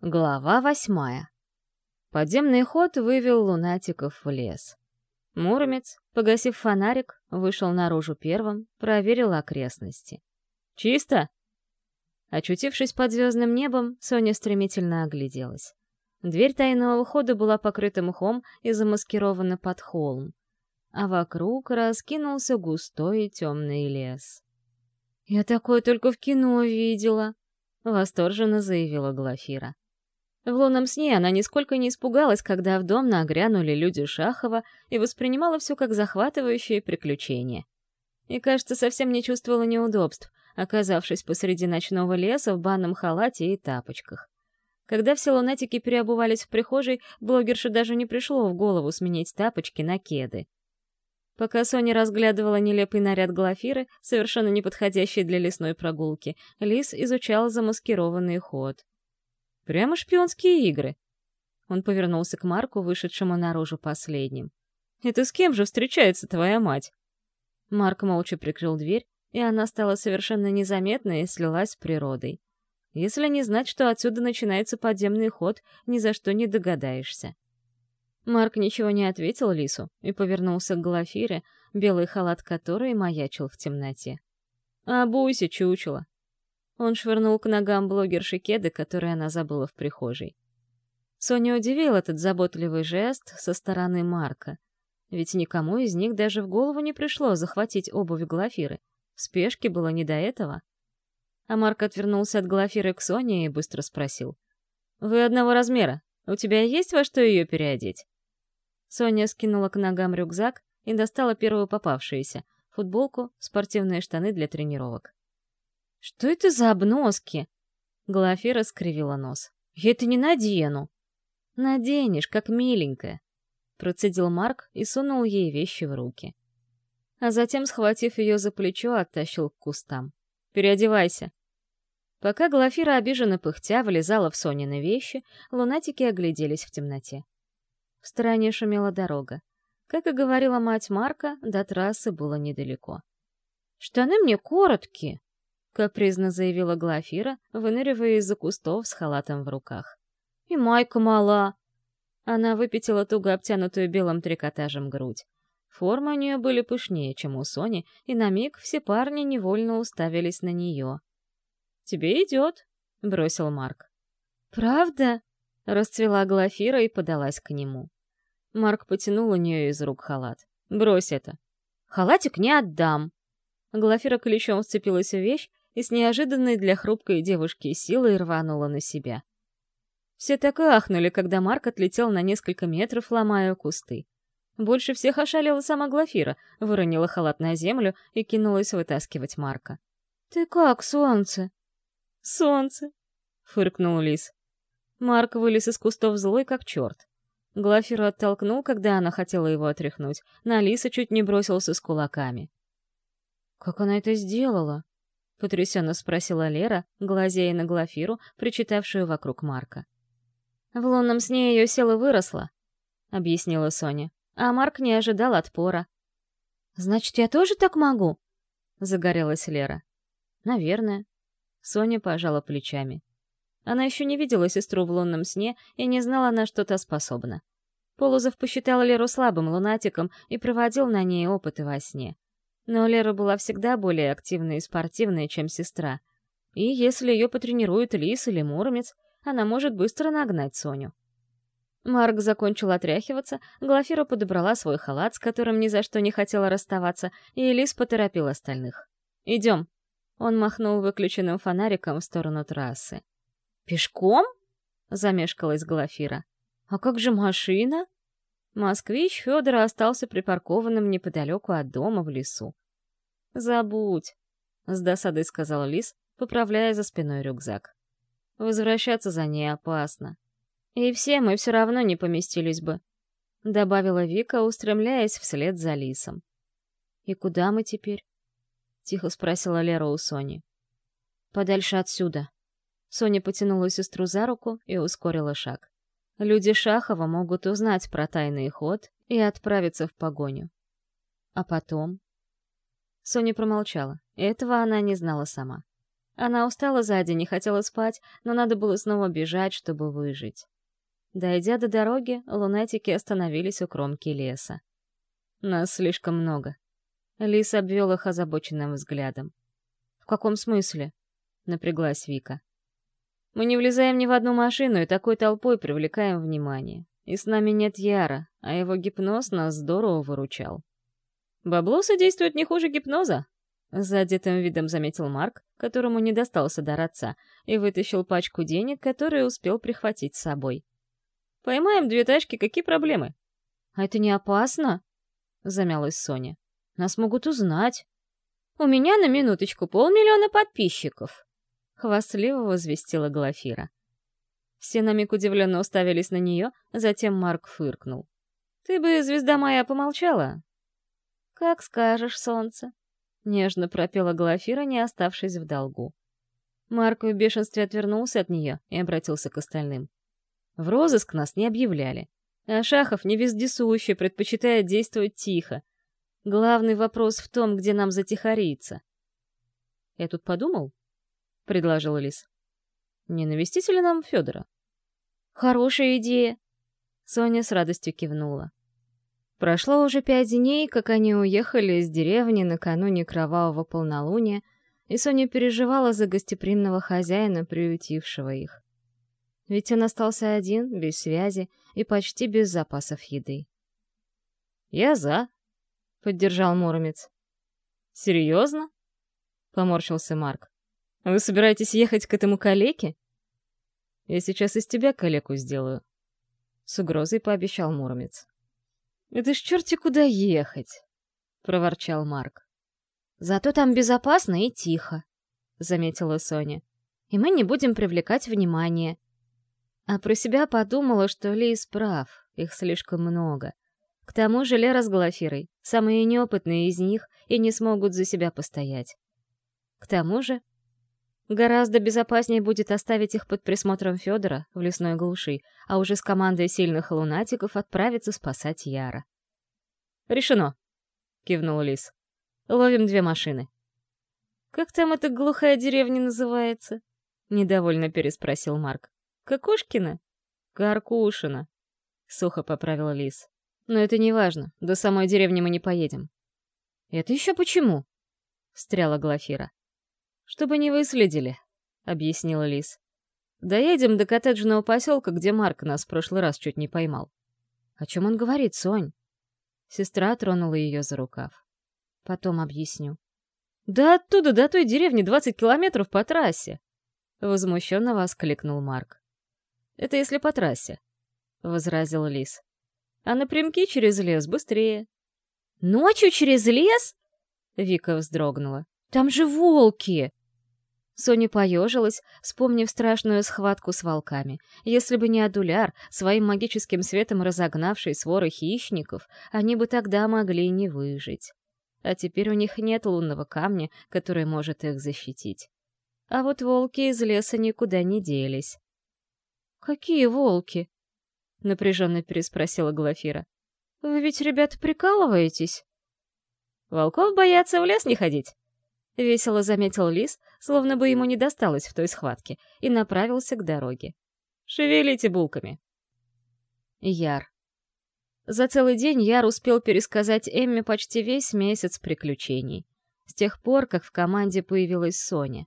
Глава восьмая. Подземный ход вывел лунатиков в лес. Муромец, погасив фонарик, вышел наружу первым, проверил окрестности. «Чисто?» Очутившись под звездным небом, Соня стремительно огляделась. Дверь тайного хода была покрыта мхом и замаскирована под холм, а вокруг раскинулся густой и темный лес. «Я такое только в кино видела», — восторженно заявила Глафира. В лунном сне она нисколько не испугалась, когда в дом нагрянули люди Шахова и воспринимала все как захватывающее приключение. И, кажется, совсем не чувствовала неудобств, оказавшись посреди ночного леса в банном халате и тапочках. Когда все лунатики переобувались в прихожей, блогерше даже не пришло в голову сменить тапочки на кеды. Пока Соня разглядывала нелепый наряд Глафиры, совершенно неподходящий для лесной прогулки, Лис изучал замаскированный ход. Прямо шпионские игры. Он повернулся к Марку, вышедшему наружу последним. «Это с кем же встречается твоя мать?» Марк молча прикрыл дверь, и она стала совершенно незаметной и слилась с природой. Если не знать, что отсюда начинается подземный ход, ни за что не догадаешься. Марк ничего не ответил Лису и повернулся к Глафире, белый халат которой маячил в темноте. «Обуйся, чучело!» Он швырнул к ногам блогерши кеды, которые она забыла в прихожей. Соня удивил этот заботливый жест со стороны Марка. Ведь никому из них даже в голову не пришло захватить обувь Глафиры. В спешке было не до этого. А Марк отвернулся от Глафиры к Соне и быстро спросил. «Вы одного размера. У тебя есть во что ее переодеть?» Соня скинула к ногам рюкзак и достала первую попавшуюся — футболку, спортивные штаны для тренировок. «Что это за обноски?» Глафира скривила нос. «Я это не надену». «Наденешь, как миленькая», — процедил Марк и сунул ей вещи в руки. А затем, схватив ее за плечо, оттащил к кустам. «Переодевайся». Пока Глафира обиженно пыхтя влезала в Сонины вещи, лунатики огляделись в темноте. В стороне шумела дорога. Как и говорила мать Марка, до трассы было недалеко. «Штаны мне короткие», капризно заявила Глафира, выныривая из-за кустов с халатом в руках. «И майка мала!» Она выпятила туго обтянутую белым трикотажем грудь. Формы у нее были пышнее, чем у Сони, и на миг все парни невольно уставились на нее. «Тебе идет», — бросил Марк. «Правда?» — расцвела Глафира и подалась к нему. Марк потянул у нее из рук халат. «Брось это». «Халатик не отдам». Глафира ключом вцепилась в вещь, и с неожиданной для хрупкой девушки силой рванула на себя. Все так и ахнули, когда Марк отлетел на несколько метров, ломая кусты. Больше всех ошалела сама Глафира, выронила халат на землю и кинулась вытаскивать Марка. «Ты как, солнце?» «Солнце!» — фыркнул Лис. Марк вылез из кустов злой, как черт. Глафиру оттолкнул, когда она хотела его отряхнуть. На Лиса чуть не бросился с кулаками. «Как она это сделала?» — потрясенно спросила Лера, глазея на Глафиру, причитавшую вокруг Марка. «В лунном сне ее сила выросла», — объяснила Соня. А Марк не ожидал отпора. «Значит, я тоже так могу?» — загорелась Лера. «Наверное». Соня пожала плечами. Она еще не видела сестру в лунном сне и не знала, на что та способна. Полозов посчитал Леру слабым лунатиком и проводил на ней опыты во сне. Но Лера была всегда более активной и спортивной, чем сестра. И если ее потренирует Лис или Муромец, она может быстро нагнать Соню. Марк закончил отряхиваться, Глафира подобрала свой халат, с которым ни за что не хотела расставаться, и Лис поторопил остальных. «Идем». Он махнул выключенным фонариком в сторону трассы. «Пешком?» — замешкалась Глафира. «А как же машина?» Москвич Федор остался припаркованным неподалеку от дома в лесу. «Забудь», — с досадой сказал Лис, поправляя за спиной рюкзак. «Возвращаться за ней опасно. И все мы все равно не поместились бы», — добавила Вика, устремляясь вслед за Лисом. «И куда мы теперь?» — тихо спросила Лера у Сони. «Подальше отсюда». Соня потянула сестру за руку и ускорила шаг. Люди Шахова могут узнать про тайный ход и отправиться в погоню. А потом... Соня промолчала. Этого она не знала сама. Она устала сзади, не хотела спать, но надо было снова бежать, чтобы выжить. Дойдя до дороги, лунатики остановились у кромки леса. Нас слишком много. Лис обвел их озабоченным взглядом. «В каком смысле?» — напряглась Вика. «Мы не влезаем ни в одну машину и такой толпой привлекаем внимание. И с нами нет Яра, а его гипноз нас здорово выручал». «Бабло содействует не хуже гипноза», — задетым видом заметил Марк, которому не достался дар отца, и вытащил пачку денег, которые успел прихватить с собой. «Поймаем две тачки, какие проблемы?» «А это не опасно?» — замялась Соня. «Нас могут узнать». «У меня на минуточку полмиллиона подписчиков», — хвастливо возвестила Глафира. Все на миг удивленно уставились на нее, затем Марк фыркнул. «Ты бы, звезда моя, помолчала?» «Как скажешь, солнце», — нежно пропела Глафира, не оставшись в долгу. Марк в бешенстве отвернулся от нее и обратился к остальным. «В розыск нас не объявляли. А Шахов не вездесущий, предпочитает действовать тихо. Главный вопрос в том, где нам затихариться. «Я тут подумал», — предложил Лис. «Не навестите ли нам Федора?» «Хорошая идея», — Соня с радостью кивнула. Прошло уже пять дней, как они уехали из деревни накануне кровавого полнолуния, и Соня переживала за гостеприимного хозяина, приютившего их ведь он остался один, без связи и почти без запасов еды. «Я за», — поддержал Муромец. «Серьезно?» — поморщился Марк. «Вы собираетесь ехать к этому калеке?» «Я сейчас из тебя калеку сделаю», — с угрозой пообещал Муромец. «Это ж черти куда ехать!» — проворчал Марк. «Зато там безопасно и тихо», — заметила Соня. «И мы не будем привлекать внимание. А про себя подумала, что Лис прав, их слишком много. К тому же Лера с Глафирой, самые неопытные из них, и не смогут за себя постоять. К тому же, гораздо безопаснее будет оставить их под присмотром Федора в лесной глуши, а уже с командой сильных лунатиков отправиться спасать Яра. «Решено!» — кивнул Лис. «Ловим две машины». «Как там эта глухая деревня называется?» — недовольно переспросил Марк. Какушкина? Каркушина, сухо поправил Лис. Но это не важно, до самой деревни мы не поедем. Это еще почему? встряла Глафира. Чтобы не выследили, объяснила Лис. Доедем до коттеджного поселка, где Марк нас в прошлый раз чуть не поймал. О чем он говорит, Сонь? Сестра тронула ее за рукав. Потом объясню. Да оттуда до той деревни двадцать километров по трассе! Возмущенно воскликнул Марк. Это если по трассе, — возразил Лис. А напрямки через лес быстрее. Ночью через лес? Вика вздрогнула. Там же волки! Соня поежилась, вспомнив страшную схватку с волками. Если бы не Адуляр, своим магическим светом разогнавший своры хищников, они бы тогда могли не выжить. А теперь у них нет лунного камня, который может их защитить. А вот волки из леса никуда не делись. «Какие волки?» — напряженно переспросила Глафира. «Вы ведь, ребята, прикалываетесь?» «Волков боятся в лес не ходить», — весело заметил Лис, словно бы ему не досталось в той схватке, и направился к дороге. «Шевелите булками». Яр. За целый день Яр успел пересказать Эмме почти весь месяц приключений. С тех пор, как в команде появилась Соня.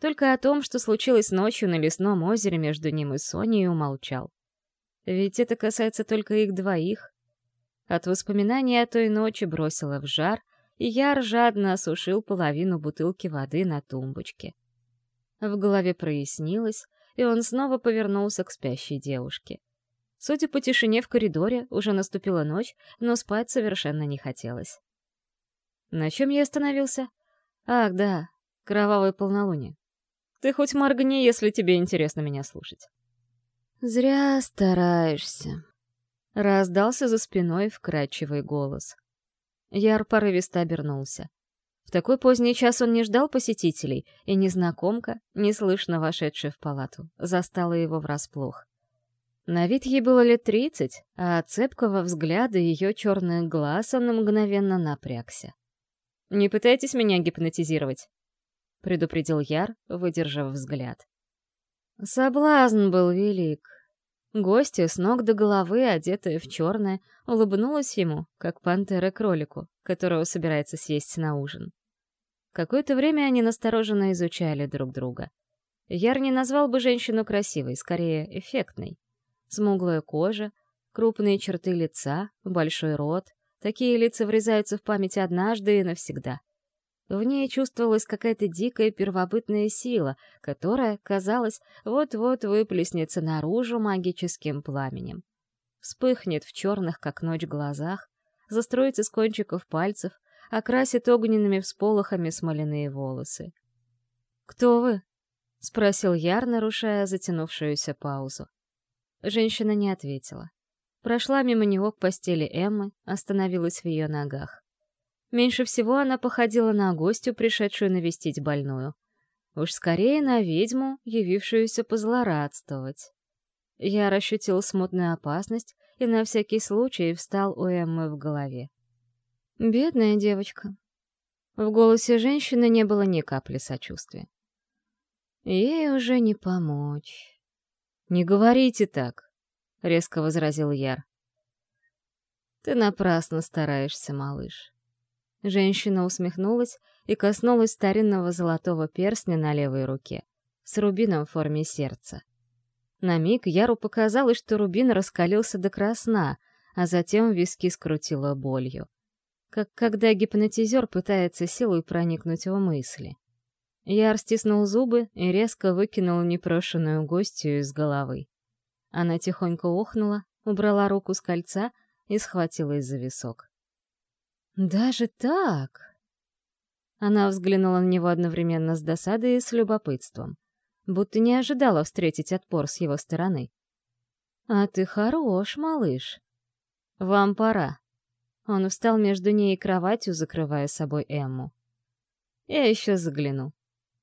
Только о том, что случилось ночью на лесном озере между ним и Соней, умолчал. Ведь это касается только их двоих. От воспоминаний о той ночи бросило в жар, и Яр жадно осушил половину бутылки воды на тумбочке. В голове прояснилось, и он снова повернулся к спящей девушке. Судя по тишине в коридоре, уже наступила ночь, но спать совершенно не хотелось. На чем я остановился? Ах, да, кровавое полнолуние. Ты хоть моргни, если тебе интересно меня слушать. «Зря стараешься», — раздался за спиной вкрадчивый голос. Яр порывисто обернулся. В такой поздний час он не ждал посетителей, и незнакомка, неслышно вошедшая в палату, застала его врасплох. На вид ей было лет тридцать, а от цепкого взгляда ее черных глаз он мгновенно напрягся. «Не пытайтесь меня гипнотизировать», — предупредил Яр, выдержав взгляд. Соблазн был велик. Гостья с ног до головы, одетая в черное, улыбнулась ему, как пантера кролику, которого собирается съесть на ужин. Какое-то время они настороженно изучали друг друга. Яр не назвал бы женщину красивой, скорее эффектной. Смуглая кожа, крупные черты лица, большой рот. Такие лица врезаются в память однажды и навсегда. В ней чувствовалась какая-то дикая первобытная сила, которая, казалось, вот-вот выплеснется наружу магическим пламенем. Вспыхнет в черных, как ночь, глазах, застроится с кончиков пальцев, окрасит огненными всполохами смоляные волосы. «Кто вы?» — спросил Яр, нарушая затянувшуюся паузу. Женщина не ответила. Прошла мимо него к постели Эммы, остановилась в ее ногах. Меньше всего она походила на гостью, пришедшую навестить больную. Уж скорее на ведьму, явившуюся позлорадствовать. Я ощутил смутную опасность и на всякий случай встал у Эммы в голове. «Бедная девочка». В голосе женщины не было ни капли сочувствия. «Ей уже не помочь». «Не говорите так», — резко возразил Яр. «Ты напрасно стараешься, малыш. Женщина усмехнулась и коснулась старинного золотого перстня на левой руке, с рубином в форме сердца. На миг Яру показалось, что рубин раскалился до красна, а затем виски скрутило болью. Как когда гипнотизер пытается силой проникнуть в мысли. Яр стиснул зубы и резко выкинул непрошенную гостью из головы. Она тихонько охнула, убрала руку с кольца и схватилась за висок. «Даже так?» Она взглянула на него одновременно с досадой и с любопытством, будто не ожидала встретить отпор с его стороны. «А ты хорош, малыш. Вам пора». Он встал между ней и кроватью, закрывая собой Эмму. «Я еще загляну».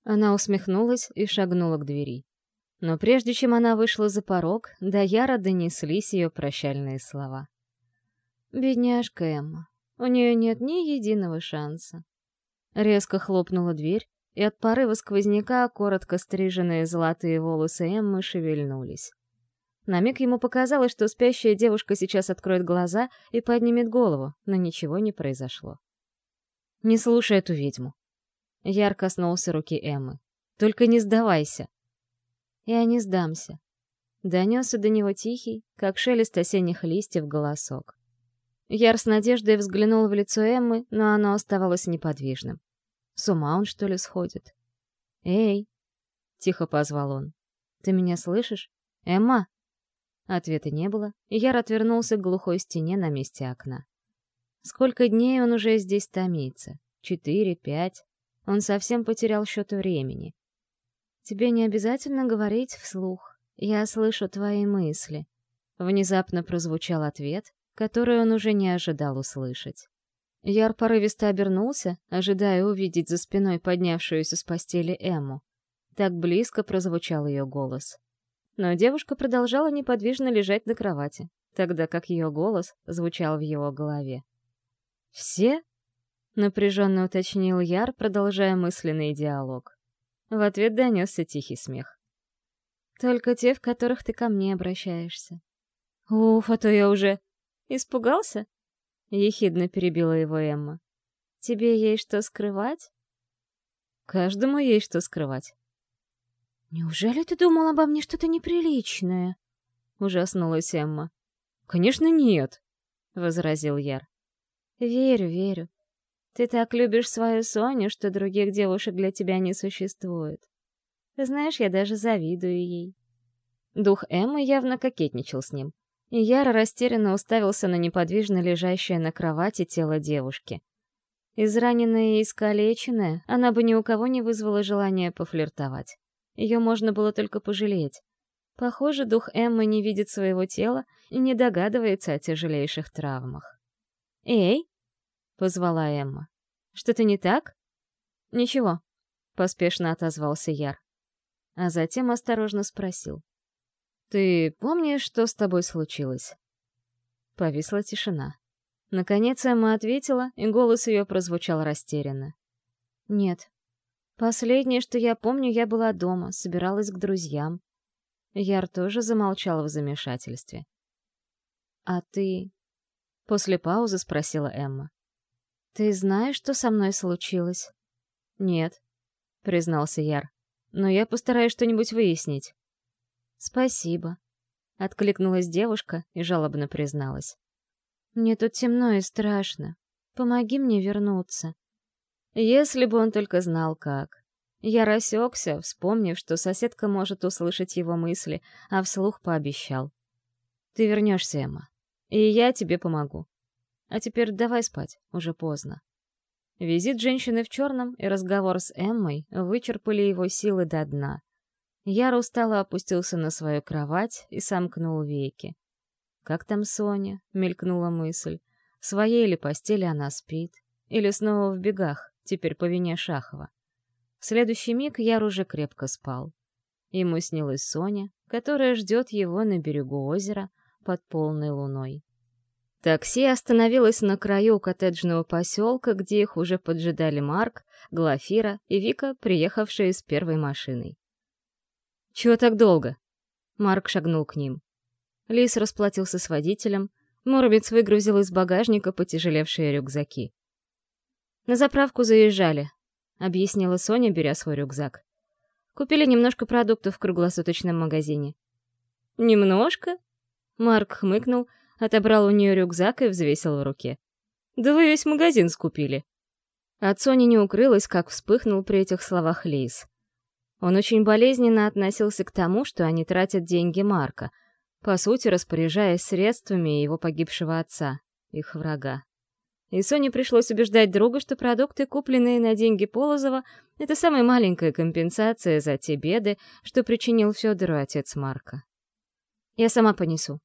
Она усмехнулась и шагнула к двери. Но прежде чем она вышла за порог, до Яра донеслись ее прощальные слова. «Бедняжка Эмма, у нее нет ни единого шанса. Резко хлопнула дверь, и от порыва сквозняка коротко стриженные золотые волосы Эммы шевельнулись. На миг ему показалось, что спящая девушка сейчас откроет глаза и поднимет голову, но ничего не произошло. «Не слушай эту ведьму». Яр коснулся руки Эммы. «Только не сдавайся». «Я не сдамся». Донесся до него тихий, как шелест осенних листьев, голосок. Яр с надеждой взглянул в лицо Эммы, но оно оставалось неподвижным. С ума он, что ли, сходит? «Эй!» — тихо позвал он. «Ты меня слышишь? Эмма?» Ответа не было, и Яр отвернулся к глухой стене на месте окна. Сколько дней он уже здесь томится? Четыре, пять? Он совсем потерял счет времени. «Тебе не обязательно говорить вслух. Я слышу твои мысли». Внезапно прозвучал ответ, которую он уже не ожидал услышать. Яр порывисто обернулся, ожидая увидеть за спиной поднявшуюся с постели Эму. Так близко прозвучал ее голос. Но девушка продолжала неподвижно лежать на кровати, тогда как ее голос звучал в его голове. «Все?» — напряженно уточнил Яр, продолжая мысленный диалог. В ответ донесся тихий смех. «Только те, в которых ты ко мне обращаешься». «Уф, а то я уже...» Испугался? Ехидно перебила его Эмма. Тебе есть что скрывать? Каждому есть что скрывать. Неужели ты думал обо мне что-то неприличное? Ужаснулась Эмма. Конечно, нет, возразил Яр. Верю, верю. Ты так любишь свою Соню, что других девушек для тебя не существует. Знаешь, я даже завидую ей. Дух Эммы явно кокетничал с ним и Яра растерянно уставился на неподвижно лежащее на кровати тело девушки. Израненная и искалеченная, она бы ни у кого не вызвала желания пофлиртовать. Ее можно было только пожалеть. Похоже, дух Эммы не видит своего тела и не догадывается о тяжелейших травмах. «Эй!» — позвала Эмма. «Что-то не так?» «Ничего», — поспешно отозвался Яр. А затем осторожно спросил. «Ты помнишь, что с тобой случилось?» Повисла тишина. Наконец Эмма ответила, и голос ее прозвучал растерянно. «Нет». Последнее, что я помню, я была дома, собиралась к друзьям. Яр тоже замолчал в замешательстве. «А ты...» — после паузы спросила Эмма. «Ты знаешь, что со мной случилось?» «Нет», — признался Яр. «Но я постараюсь что-нибудь выяснить». «Спасибо», — откликнулась девушка и жалобно призналась. «Мне тут темно и страшно. Помоги мне вернуться». Если бы он только знал, как. Я рассекся, вспомнив, что соседка может услышать его мысли, а вслух пообещал. «Ты вернешься, Эмма, и я тебе помогу. А теперь давай спать, уже поздно». Визит женщины в черном и разговор с Эммой вычерпали его силы до дна. Яр устало опустился на свою кровать и сомкнул веки. «Как там Соня?» — мелькнула мысль. «В своей ли постели она спит? Или снова в бегах, теперь по вине Шахова?» В следующий миг Яр уже крепко спал. Ему снилась Соня, которая ждет его на берегу озера под полной луной. Такси остановилось на краю коттеджного поселка, где их уже поджидали Марк, Глафира и Вика, приехавшие с первой машиной. «Чего так долго?» Марк шагнул к ним. Лис расплатился с водителем, Муромец выгрузил из багажника потяжелевшие рюкзаки. «На заправку заезжали», — объяснила Соня, беря свой рюкзак. «Купили немножко продуктов в круглосуточном магазине». «Немножко?» Марк хмыкнул, отобрал у нее рюкзак и взвесил в руке. «Да вы весь магазин скупили». От Сони не укрылось, как вспыхнул при этих словах Лис. Он очень болезненно относился к тому, что они тратят деньги Марка, по сути, распоряжаясь средствами его погибшего отца, их врага. И Соне пришлось убеждать друга, что продукты, купленные на деньги Полозова, это самая маленькая компенсация за те беды, что причинил Федору отец Марка. «Я сама понесу»,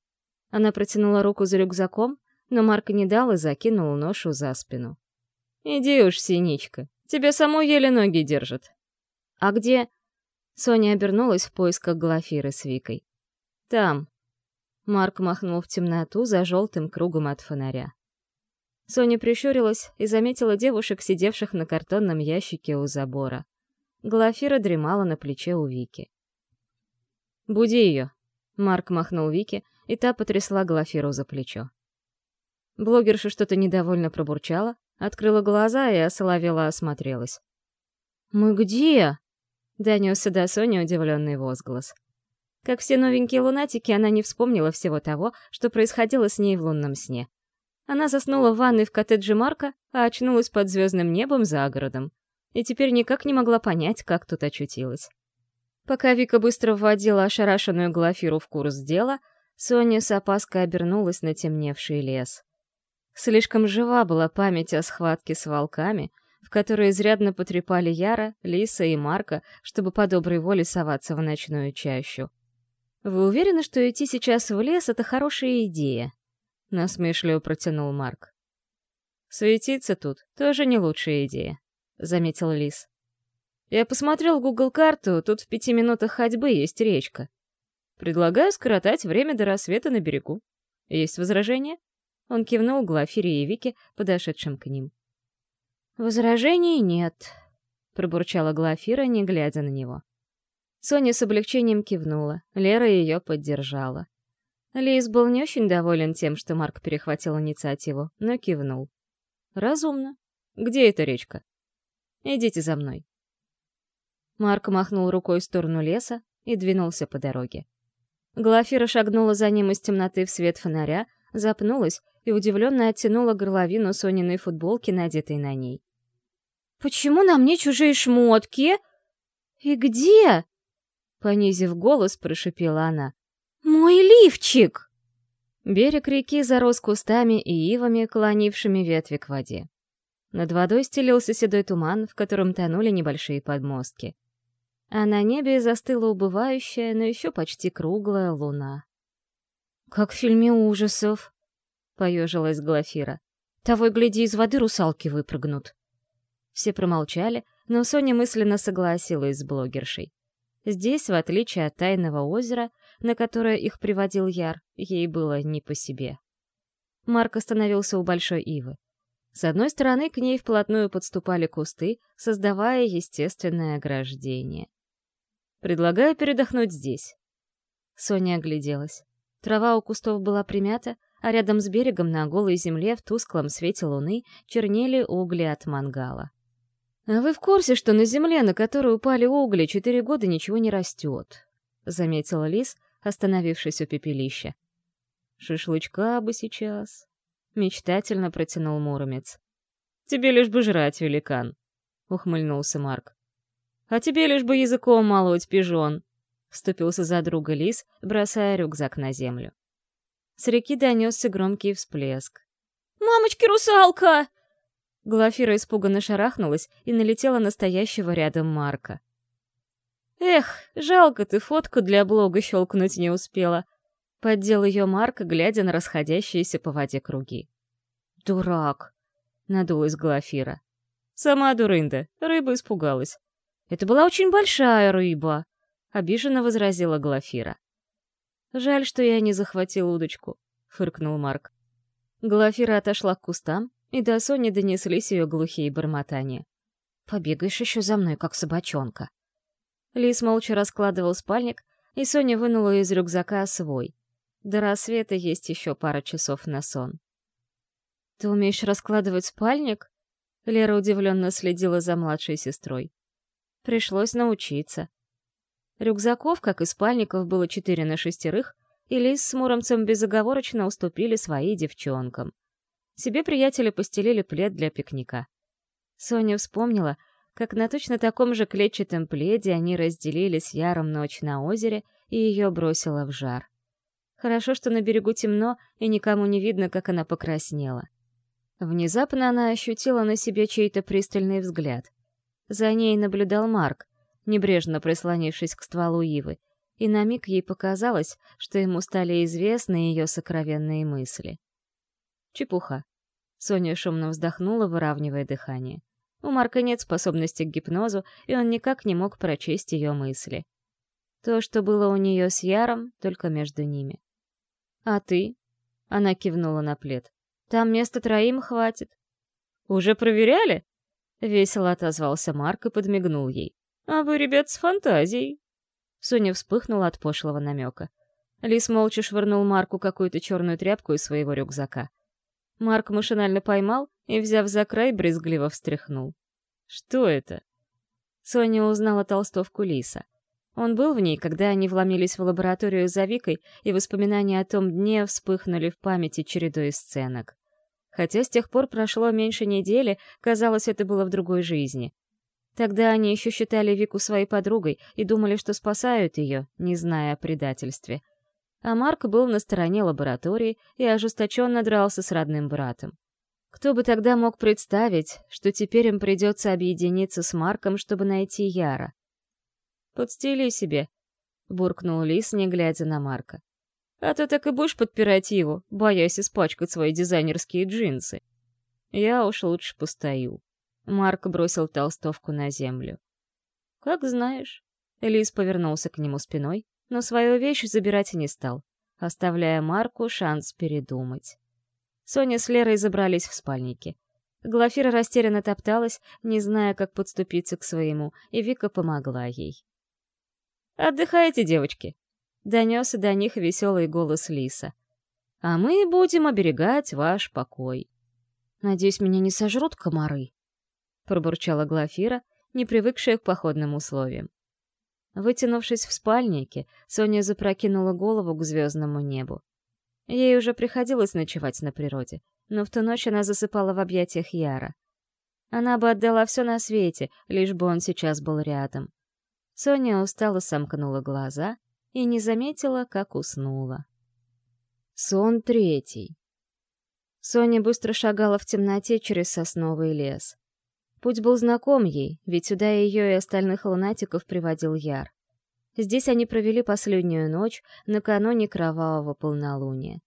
она протянула руку за рюкзаком, но Марк не дал и закинул ношу за спину. «Иди уж, синичка, тебе саму еле ноги держат». «А где...» Соня обернулась в поисках Глафиры с Викой. «Там». Марк махнул в темноту за желтым кругом от фонаря. Соня прищурилась и заметила девушек, сидевших на картонном ящике у забора. Глафира дремала на плече у Вики. «Буди ее», — Марк махнул Вике, и та потрясла Глафиру за плечо. Блогерша что-то недовольно пробурчала, открыла глаза и осоловела осмотрелась. «Мы где?» — донесся до Сони удивленный возглас. Как все новенькие лунатики, она не вспомнила всего того, что происходило с ней в лунном сне. Она заснула в ванной в коттедже Марка, а очнулась под звездным небом за городом. И теперь никак не могла понять, как тут очутилась. Пока Вика быстро вводила ошарашенную Глафиру в курс дела, Соня с опаской обернулась на темневший лес. Слишком жива была память о схватке с волками, в которой изрядно потрепали Яра, Лиса и Марка, чтобы по доброй воле соваться в ночную чащу. «Вы уверены, что идти сейчас в лес — это хорошая идея?» — насмешливо протянул Марк. «Светиться тут — тоже не лучшая идея», — заметил Лис. «Я посмотрел Google карту тут в пяти минутах ходьбы есть речка. Предлагаю скоротать время до рассвета на берегу. Есть возражения?» Он кивнул Глафире и Вике, подошедшим к ним. «Возражений нет», — пробурчала Глафира, не глядя на него. Соня с облегчением кивнула, Лера ее поддержала. Лис был не очень доволен тем, что Марк перехватил инициативу, но кивнул. «Разумно. Где эта речка? Идите за мной». Марк махнул рукой в сторону леса и двинулся по дороге. Глафира шагнула за ним из темноты в свет фонаря, запнулась и удивленно оттянула горловину Сониной футболки, надетой на ней. «Почему на мне чужие шмотки? И где?» Понизив голос, прошипела она. «Мой лифчик!» Берег реки зарос кустами и ивами, клонившими ветви к воде. Над водой стелился седой туман, в котором тонули небольшие подмостки а на небе застыла убывающая, но еще почти круглая луна. «Как в фильме ужасов!» — поежилась Глафира. «Того и гляди, из воды русалки выпрыгнут». Все промолчали, но Соня мысленно согласилась с блогершей. Здесь, в отличие от тайного озера, на которое их приводил Яр, ей было не по себе. Марк остановился у большой ивы. С одной стороны к ней вплотную подступали кусты, создавая естественное ограждение. «Предлагаю передохнуть здесь». Соня огляделась. Трава у кустов была примята, а рядом с берегом на голой земле в тусклом свете луны чернели угли от мангала. «А вы в курсе, что на земле, на которой упали угли, четыре года ничего не растет?» — заметила Лис, остановившись у пепелища. «Шашлычка бы сейчас», — мечтательно протянул Муромец. «Тебе лишь бы жрать, великан», — ухмыльнулся Марк. «А тебе лишь бы языком молоть, пижон», — вступился за друга Лис, бросая рюкзак на землю. С реки донесся громкий всплеск. «Мамочки-русалка!» Глафира испуганно шарахнулась и налетела на стоящего рядом Марка. «Эх, жалко ты фотку для блога щелкнуть не успела», — поддел ее Марк, глядя на расходящиеся по воде круги. «Дурак!» — надулась Глафира. «Сама дурында, рыба испугалась». «Это была очень большая рыба», — обиженно возразила Глафира. «Жаль, что я не захватил удочку», — фыркнул Марк. Глафира отошла к кустам, и до Сони донеслись ее глухие бормотания. «Побегаешь еще за мной, как собачонка». Лис молча раскладывал спальник, и Соня вынула из рюкзака свой. До рассвета есть еще пара часов на сон. «Ты умеешь раскладывать спальник?» Лера удивленно следила за младшей сестрой. Пришлось научиться. Рюкзаков, как и спальников, было четыре на шестерых, и Лис с Муромцем безоговорочно уступили свои девчонкам. Себе приятели постелили плед для пикника. Соня вспомнила, как на точно таком же клетчатом пледе они разделили с Яром ночь на озере, и ее бросило в жар. Хорошо, что на берегу темно, и никому не видно, как она покраснела. Внезапно она ощутила на себе чей-то пристальный взгляд. За ней наблюдал Марк, небрежно прислонившись к стволу ивы, и на миг ей показалось, что ему стали известны ее сокровенные мысли. Чепуха. Соня шумно вздохнула, выравнивая дыхание. У Марка нет способности к гипнозу, и он никак не мог прочесть ее мысли. То, что было у нее с Яром, только между ними. «А ты?» — она кивнула на плед. «Там места троим хватит». «Уже проверяли?» — весело отозвался Марк и подмигнул ей. «А вы, ребят, с фантазией». Соня вспыхнула от пошлого намека. Лис молча швырнул Марку какую-то черную тряпку из своего рюкзака. Марк машинально поймал и, взяв за край, брезгливо встряхнул. «Что это?» Соня узнала толстовку Лиса. Он был в ней, когда они вломились в лабораторию за Викой, и воспоминания о том дне вспыхнули в памяти чередой сценок. Хотя с тех пор прошло меньше недели, казалось, это было в другой жизни. Тогда они еще считали Вику своей подругой и думали, что спасают ее, не зная о предательстве. А Марк был на стороне лаборатории и ожесточенно дрался с родным братом. Кто бы тогда мог представить, что теперь им придется объединиться с Марком, чтобы найти Яра? «Подстели себе», — буркнул Лис, не глядя на Марка. «А то так и будешь подпирать его, боясь испачкать свои дизайнерские джинсы. Я уж лучше постою». Марк бросил толстовку на землю. «Как знаешь». Лис повернулся к нему спиной, но свою вещь забирать не стал, оставляя Марку шанс передумать. Соня с Лерой забрались в спальники. Глафира растерянно топталась, не зная, как подступиться к своему, и Вика помогла ей. «Отдыхайте, девочки!» — донесся до них веселый голос Лиса. «А мы будем оберегать ваш покой». «Надеюсь, меня не сожрут комары?» — пробурчала Глафира, не привыкшая к походным условиям. Вытянувшись в спальнике, Соня запрокинула голову к звездному небу. Ей уже приходилось ночевать на природе, но в ту ночь она засыпала в объятиях Яра. Она бы отдала все на свете, лишь бы он сейчас был рядом. Соня устало сомкнула глаза и не заметила, как уснула. Сон третий. Соня быстро шагала в темноте через сосновый лес. Путь был знаком ей, ведь сюда ее и остальных лунатиков приводил Яр. Здесь они провели последнюю ночь, накануне кровавого полнолуния.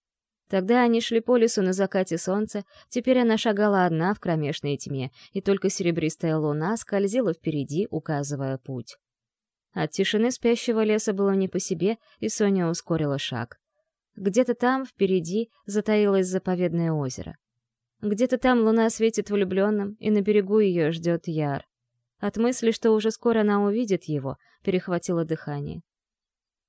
Тогда они шли по лесу на закате солнца, теперь она шагала одна в кромешной тьме, и только серебристая луна скользила впереди, указывая путь. От тишины спящего леса было не по себе, и Соня ускорила шаг. Где-то там, впереди, затаилось заповедное озеро. Где-то там луна светит влюбленным, и на берегу ее ждет Яр. От мысли, что уже скоро она увидит его, перехватило дыхание.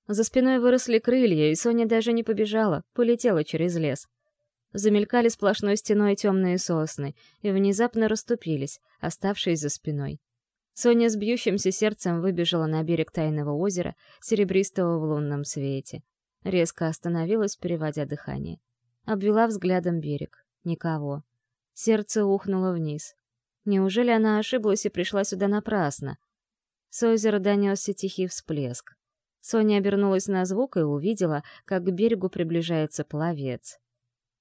За спиной выросли крылья, и Соня даже не побежала, полетела через лес. Замелькали сплошной стеной темные сосны и внезапно расступились, оставшись за спиной. Соня с бьющимся сердцем выбежала на берег тайного озера, серебристого в лунном свете. Резко остановилась, переводя дыхание. Обвела взглядом берег. Никого. Сердце ухнуло вниз. Неужели она ошиблась и пришла сюда напрасно? С озера донесся тихий всплеск. Соня обернулась на звук и увидела, как к берегу приближается пловец.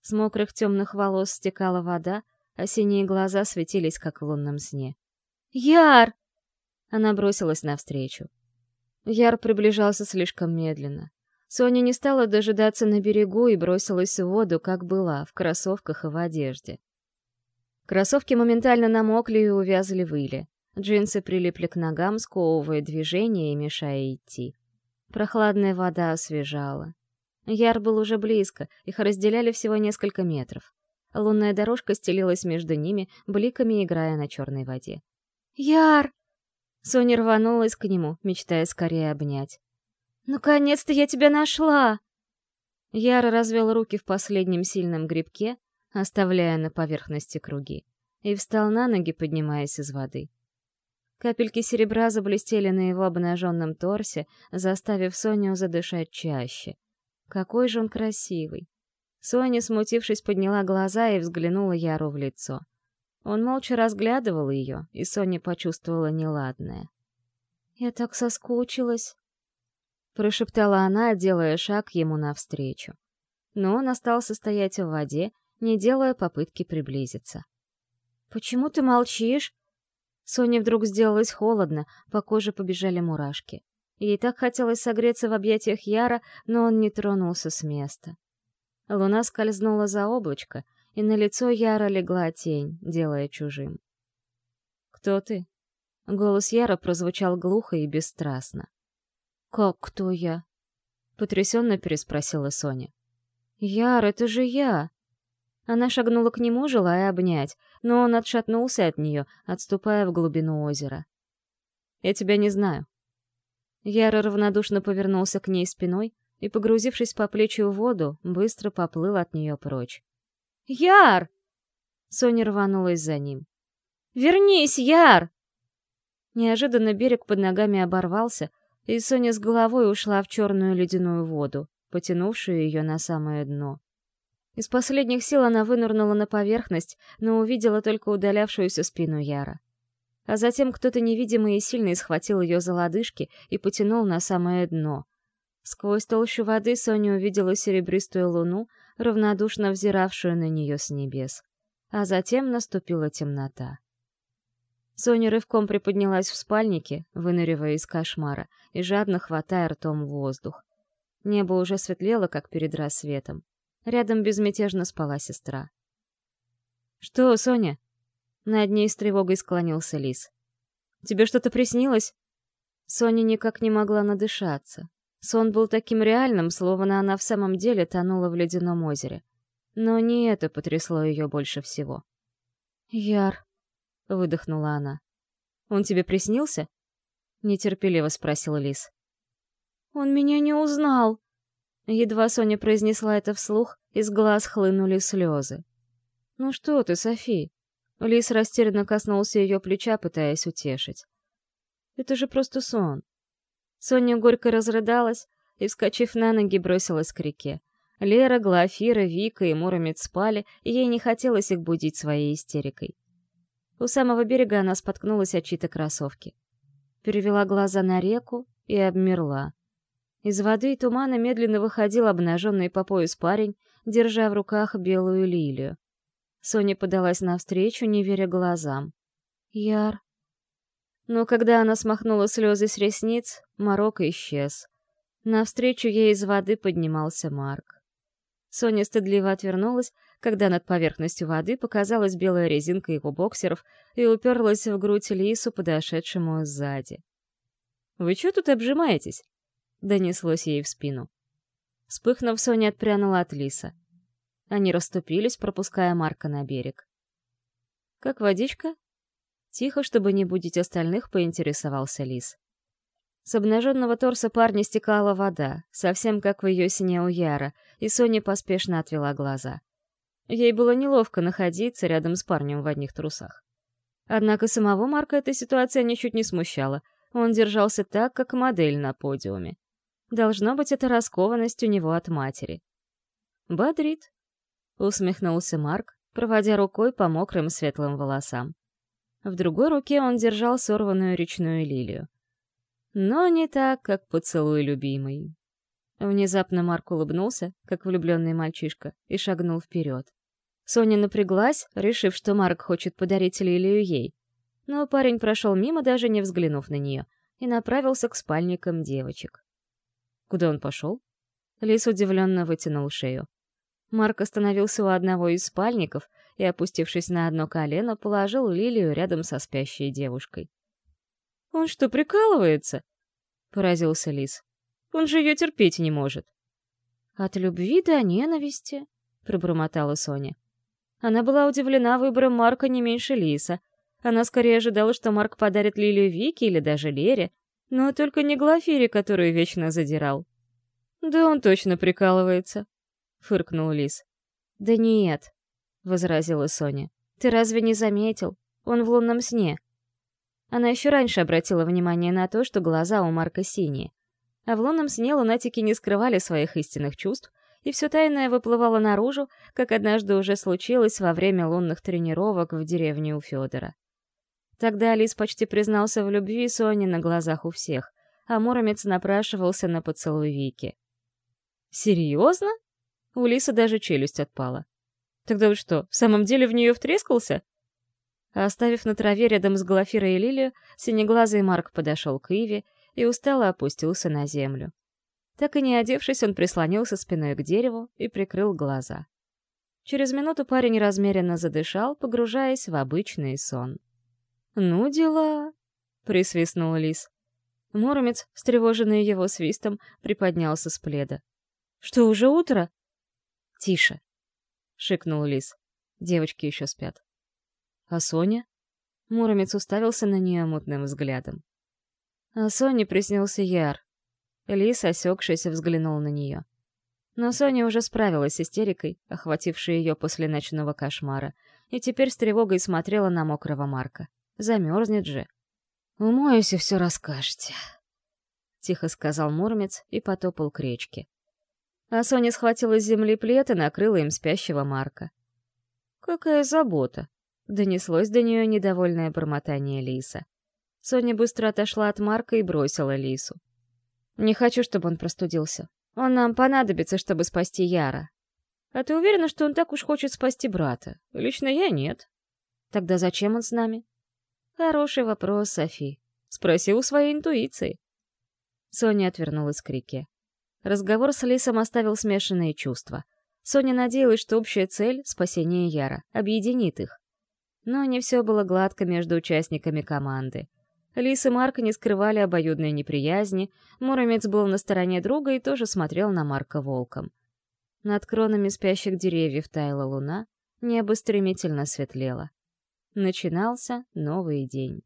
С мокрых темных волос стекала вода, а синие глаза светились, как в лунном сне. «Яр!» Она бросилась навстречу. Яр приближался слишком медленно. Соня не стала дожидаться на берегу и бросилась в воду, как была, в кроссовках и в одежде. Кроссовки моментально намокли и увязли в иле. Джинсы прилипли к ногам, сковывая движение и мешая идти. Прохладная вода освежала. Яр был уже близко, их разделяли всего несколько метров. Лунная дорожка стелилась между ними, бликами играя на черной воде. «Яр!» Соня рванулась к нему, мечтая скорее обнять. «Наконец-то я тебя нашла!» Яра развел руки в последнем сильном грибке, оставляя на поверхности круги, и встал на ноги, поднимаясь из воды. Капельки серебра заблестели на его обнаженном торсе, заставив Соню задышать чаще. Какой же он красивый! Соня, смутившись, подняла глаза и взглянула Яру в лицо. Он молча разглядывал ее, и Соня почувствовала неладное. «Я так соскучилась», — прошептала она, делая шаг ему навстречу. Но он остался стоять в воде, не делая попытки приблизиться. «Почему ты молчишь?» Соне вдруг сделалось холодно, по коже побежали мурашки. Ей так хотелось согреться в объятиях Яра, но он не тронулся с места. Луна скользнула за облачко, и на лицо Яра легла тень, делая чужим. «Кто ты?» Голос Яра прозвучал глухо и бесстрастно. «Как кто я?» — потрясенно переспросила Соня. «Яр, это же я!» Она шагнула к нему, желая обнять, но он отшатнулся от нее, отступая в глубину озера. «Я тебя не знаю». Яра равнодушно повернулся к ней спиной и, погрузившись по плечи в воду, быстро поплыл от нее прочь. «Яр!» Соня рванулась за ним. «Вернись, Яр!» Неожиданно берег под ногами оборвался, и Соня с головой ушла в черную ледяную воду, потянувшую ее на самое дно. Из последних сил она вынырнула на поверхность, но увидела только удалявшуюся спину Яра. А затем кто-то невидимый и сильный схватил ее за лодыжки и потянул на самое дно. Сквозь толщу воды Соня увидела серебристую луну, равнодушно взиравшую на нее с небес. А затем наступила темнота. Соня рывком приподнялась в спальнике, выныривая из кошмара, и жадно хватая ртом воздух. Небо уже светлело, как перед рассветом. Рядом безмятежно спала сестра. «Что, Соня?» Над ней с тревогой склонился лис. «Тебе что-то приснилось?» Соня никак не могла надышаться. Сон был таким реальным, словно она в самом деле тонула в ледяном озере. Но не это потрясло ее больше всего. «Яр», — выдохнула она. «Он тебе приснился?» — нетерпеливо спросил Лис. «Он меня не узнал!» Едва Соня произнесла это вслух, из глаз хлынули слезы. «Ну что ты, Софи?» Лис растерянно коснулся ее плеча, пытаясь утешить. «Это же просто сон. Соня горько разрыдалась и, вскочив на ноги, бросилась к реке. Лера, Глафира, Вика и Муромец спали, и ей не хотелось их будить своей истерикой. У самого берега она споткнулась от чьи-то кроссовки. Перевела глаза на реку и обмерла. Из воды и тумана медленно выходил обнаженный по пояс парень, держа в руках белую лилию. Соня подалась навстречу, не веря глазам. «Яр, но когда она смахнула слезы с ресниц, Марок исчез. Навстречу ей из воды поднимался Марк. Соня стыдливо отвернулась, когда над поверхностью воды показалась белая резинка его боксеров и уперлась в грудь Лису, подошедшему сзади. «Вы что тут обжимаетесь?» — донеслось ей в спину. Вспыхнув, Соня отпрянула от Лиса. Они расступились, пропуская Марка на берег. «Как водичка?» Тихо, чтобы не будить остальных, поинтересовался Лис. С обнаженного торса парня стекала вода, совсем как в ее сине у Яра, и Соня поспешно отвела глаза. Ей было неловко находиться рядом с парнем в одних трусах. Однако самого Марка эта ситуация ничуть не смущала. Он держался так, как модель на подиуме. Должно быть, это раскованность у него от матери. «Бодрит», — усмехнулся Марк, проводя рукой по мокрым светлым волосам. В другой руке он держал сорванную речную лилию. Но не так, как поцелуй любимый. Внезапно Марк улыбнулся, как влюбленный мальчишка, и шагнул вперед. Соня напряглась, решив, что Марк хочет подарить лилию ей. Но парень прошел мимо, даже не взглянув на нее, и направился к спальникам девочек. Куда он пошел? Лис удивленно вытянул шею. Марк остановился у одного из спальников и, опустившись на одно колено, положил лилию рядом со спящей девушкой. «Он что, прикалывается?» — поразился Лис. «Он же ее терпеть не может». «От любви до ненависти», — пробормотала Соня. Она была удивлена выбором Марка не меньше Лиса. Она скорее ожидала, что Марк подарит лилию Вике или даже Лере, но только не Глафире, которую вечно задирал. «Да он точно прикалывается», — фыркнул Лис. «Да нет», — возразила Соня. «Ты разве не заметил? Он в лунном сне». Она еще раньше обратила внимание на то, что глаза у Марка синие. А в лунном сне лунатики не скрывали своих истинных чувств, и все тайное выплывало наружу, как однажды уже случилось во время лунных тренировок в деревне у Федора. Тогда Алис почти признался в любви Соне на глазах у всех, а Муромец напрашивался на поцелуй Вики. «Серьезно?» У Лисы даже челюсть отпала. «Тогда он что, в самом деле в нее втрескался?» Оставив на траве рядом с Глафирой и Лилию, синеглазый Марк подошел к Иве и устало опустился на землю. Так и не одевшись, он прислонился спиной к дереву и прикрыл глаза. Через минуту парень размеренно задышал, погружаясь в обычный сон. «Ну дела!» — присвистнул лис. Муромец, встревоженный его свистом, приподнялся с пледа. «Что, уже утро?» «Тише!» — шикнул лис. Девочки еще спят. «А Соня?» Муромец уставился на нее мутным взглядом. А Соне приснился Яр. Лис, осекшись, взглянул на нее. Но Соня уже справилась с истерикой, охватившей ее после ночного кошмара, и теперь с тревогой смотрела на мокрого Марка. Замерзнет же. «Умоюсь и все расскажете», — тихо сказал Мурмец и потопал к речке. А Соня схватила с земли плед и накрыла им спящего Марка. «Какая забота!» — донеслось до нее недовольное бормотание Лиса. Соня быстро отошла от Марка и бросила Лису. «Не хочу, чтобы он простудился. Он нам понадобится, чтобы спасти Яра. А ты уверена, что он так уж хочет спасти брата? Лично я нет. Тогда зачем он с нами? Хороший вопрос, Софи. Спроси у своей интуиции. Соня отвернулась к реке. Разговор с Лисом оставил смешанные чувства. Соня надеялась, что общая цель — спасение Яра — объединит их. Но не все было гладко между участниками команды. Лис и Марк не скрывали обоюдной неприязни, Муромец был на стороне друга и тоже смотрел на Марка волком. Над кронами спящих деревьев таяла луна, небо стремительно светлело. Начинался новый день.